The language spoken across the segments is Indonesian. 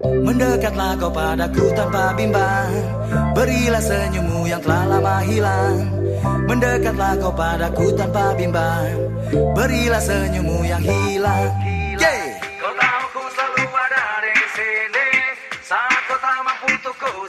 Mendekatlah kau padaku tanpa bimbang. Berilah senyummu yang telah lama hilang. Mendekatlah kau padaku tanpa bimbang. Berilah senyummu yang hilang. Yeah. Kau tahu ku selalu ada di sini. Saat kau tak mampu untuk ku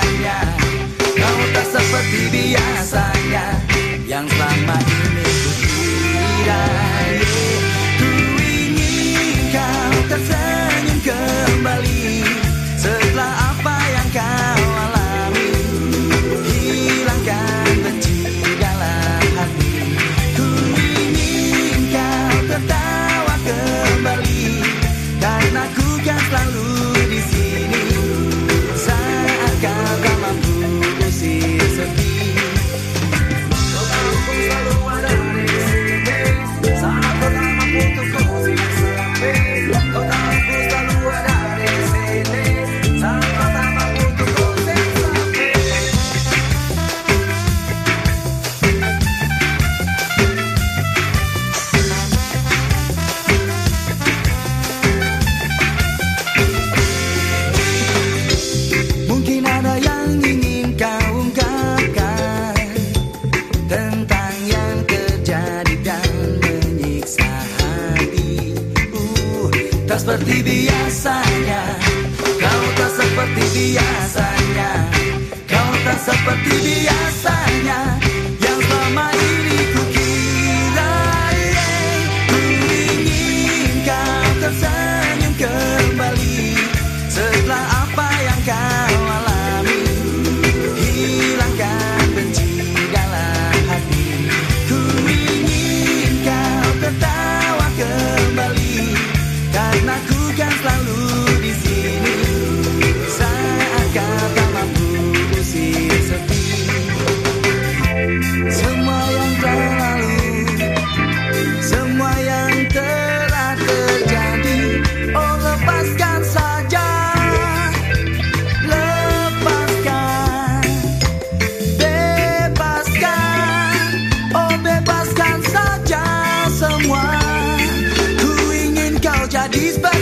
Tak seperti biasanya. Kau tak seperti biasanya. Kau tak seperti biasanya semua. Ku ingin kau jadi seperti